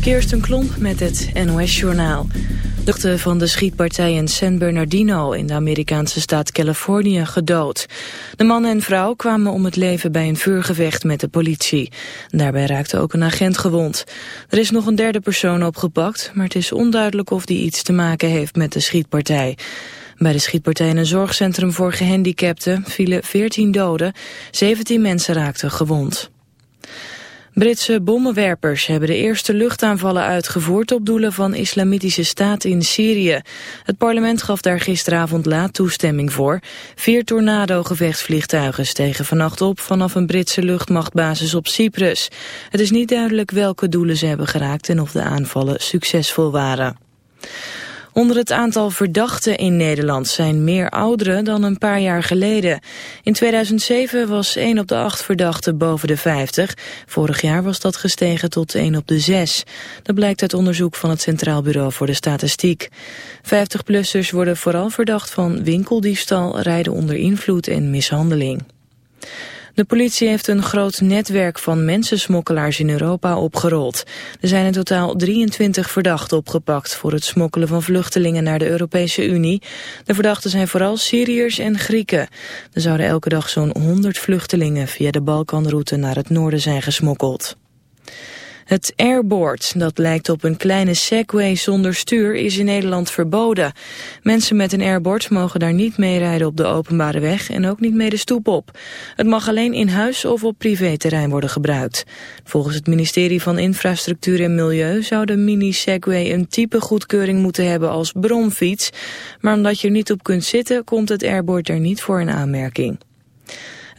Kirsten Klomp met het NOS-journaal. De van de schietpartij in San Bernardino in de Amerikaanse staat Californië gedood. De man en vrouw kwamen om het leven bij een vuurgevecht met de politie. Daarbij raakte ook een agent gewond. Er is nog een derde persoon opgepakt, maar het is onduidelijk of die iets te maken heeft met de schietpartij. Bij de schietpartij in een zorgcentrum voor gehandicapten vielen 14 doden, 17 mensen raakten gewond. Britse bommenwerpers hebben de eerste luchtaanvallen uitgevoerd op doelen van islamitische staat in Syrië. Het parlement gaf daar gisteravond laat toestemming voor. Vier tornado-gevechtsvliegtuigen stegen vannacht op vanaf een Britse luchtmachtbasis op Cyprus. Het is niet duidelijk welke doelen ze hebben geraakt en of de aanvallen succesvol waren. Onder het aantal verdachten in Nederland zijn meer ouderen dan een paar jaar geleden. In 2007 was 1 op de 8 verdachten boven de 50. Vorig jaar was dat gestegen tot 1 op de 6. Dat blijkt uit onderzoek van het Centraal Bureau voor de Statistiek. 50-plussers worden vooral verdacht van winkeldiefstal, rijden onder invloed en mishandeling. De politie heeft een groot netwerk van mensensmokkelaars in Europa opgerold. Er zijn in totaal 23 verdachten opgepakt voor het smokkelen van vluchtelingen naar de Europese Unie. De verdachten zijn vooral Syriërs en Grieken. Er zouden elke dag zo'n 100 vluchtelingen via de Balkanroute naar het noorden zijn gesmokkeld. Het airboard, dat lijkt op een kleine segway zonder stuur, is in Nederland verboden. Mensen met een airboard mogen daar niet mee rijden op de openbare weg en ook niet mee de stoep op. Het mag alleen in huis of op privéterrein worden gebruikt. Volgens het ministerie van Infrastructuur en Milieu zou de mini-segway een type goedkeuring moeten hebben als bromfiets. Maar omdat je er niet op kunt zitten, komt het airboard er niet voor in aanmerking.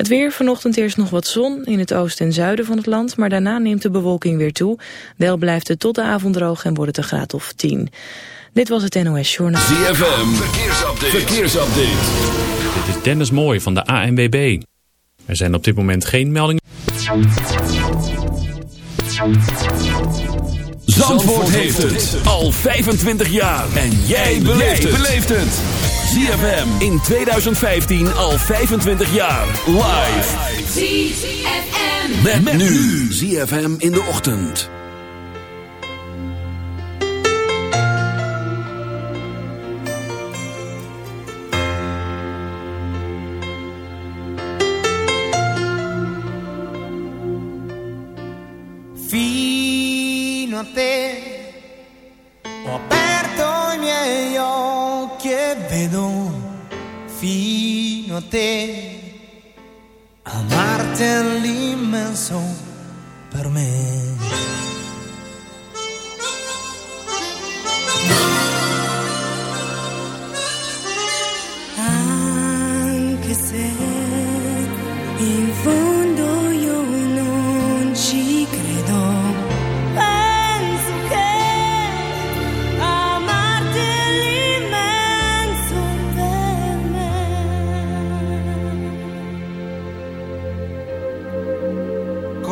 Het weer, vanochtend eerst nog wat zon in het oosten en zuiden van het land, maar daarna neemt de bewolking weer toe. Wel blijft het tot de avond droog en wordt het een graad of 10. Dit was het NOS Journaal. ZFM, verkeersupdate. verkeersupdate. Dit is Dennis Mooij van de ANWB. Er zijn op dit moment geen meldingen. Zandvoort heeft het al 25 jaar. En jij beleeft het. ZFM in 2015 al 25 jaar. Live. ZFM. Met, met nu. ZFM in de ochtend. Fino a te vedo fino a te amarti è l'immenso per me.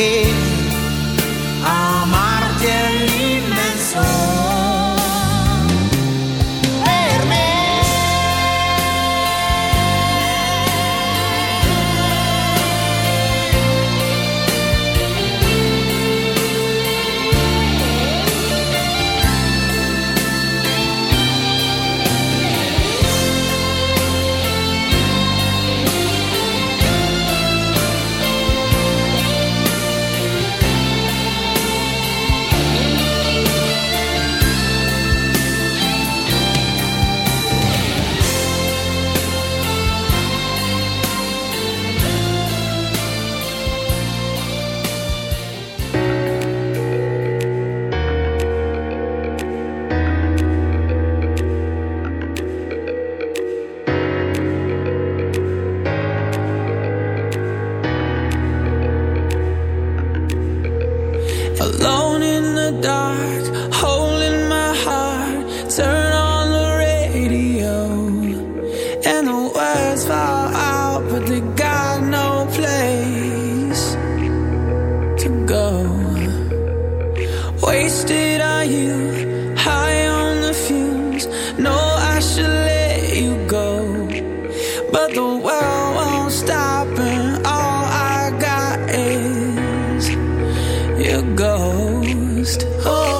Fino Oh.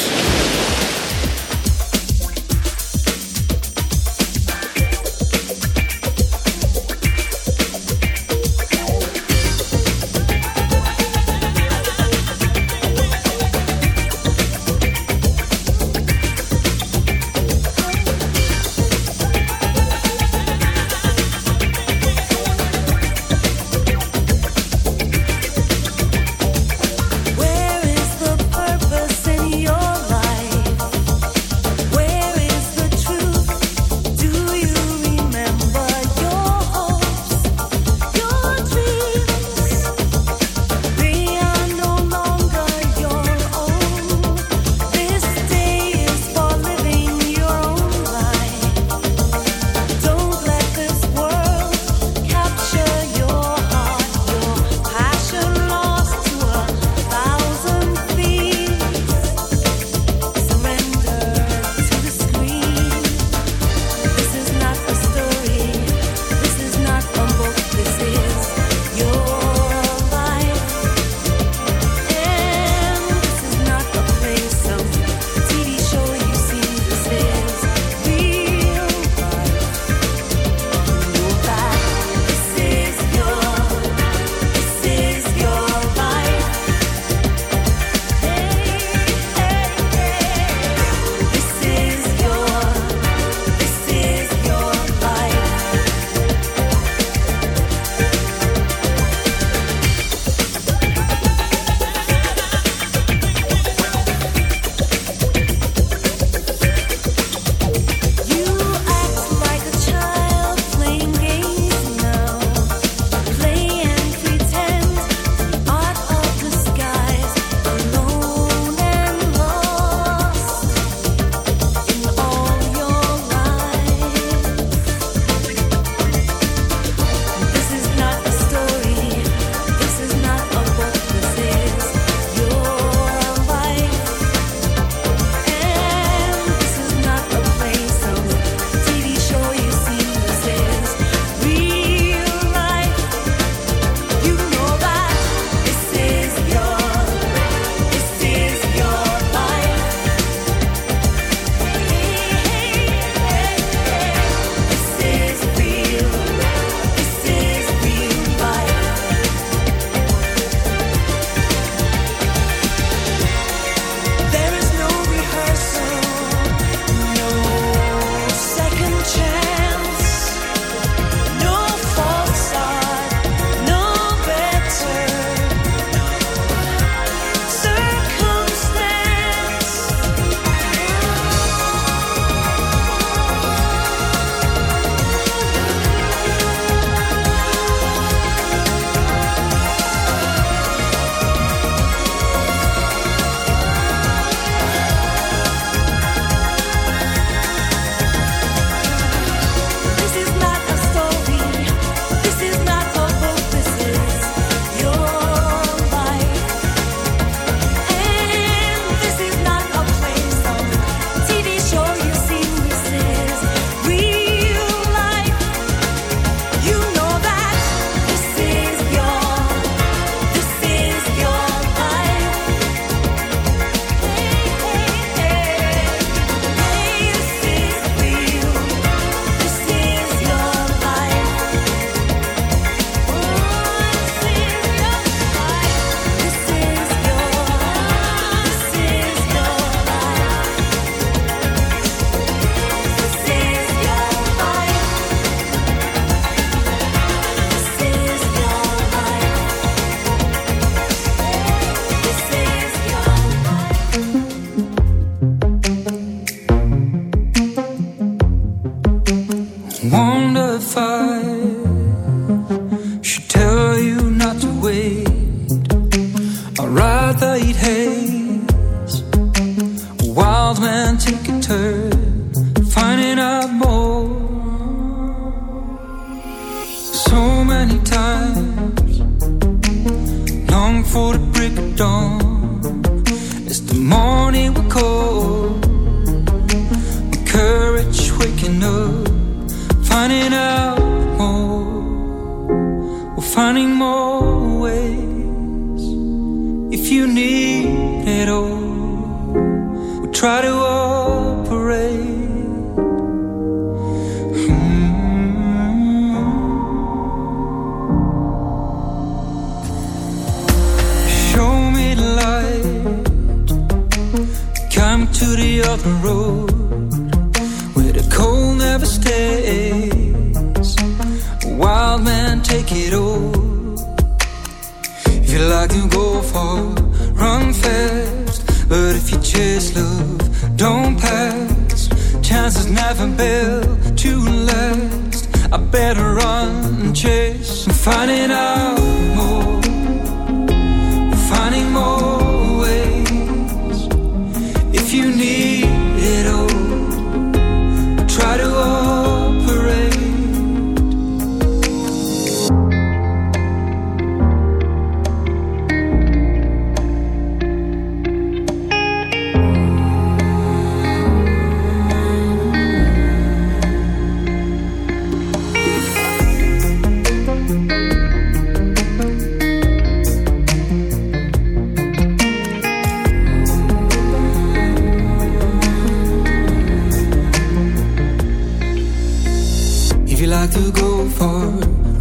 like to go far,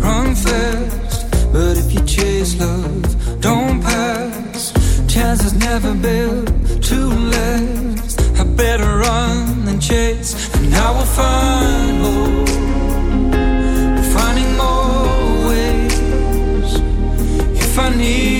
run fast. But if you chase love, don't pass. Chances never built to last. I better run than chase, and I will find more. Finding more ways if I need.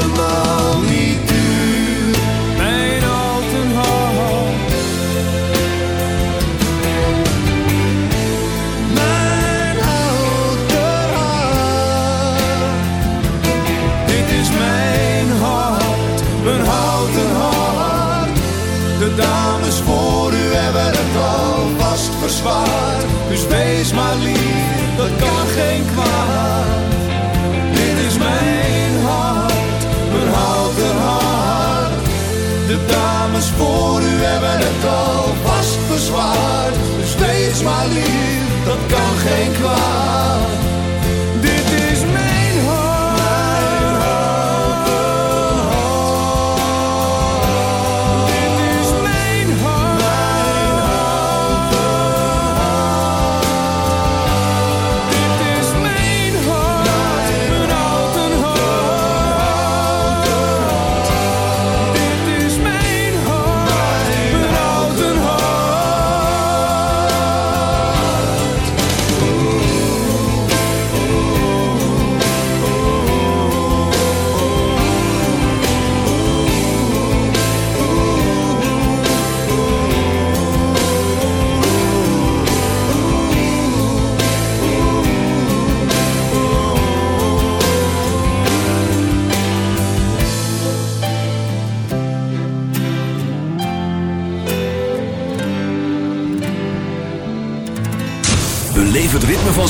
the We hebben het al vast verzwaard. Dus steeds maar lief, dat kan geen kwaad.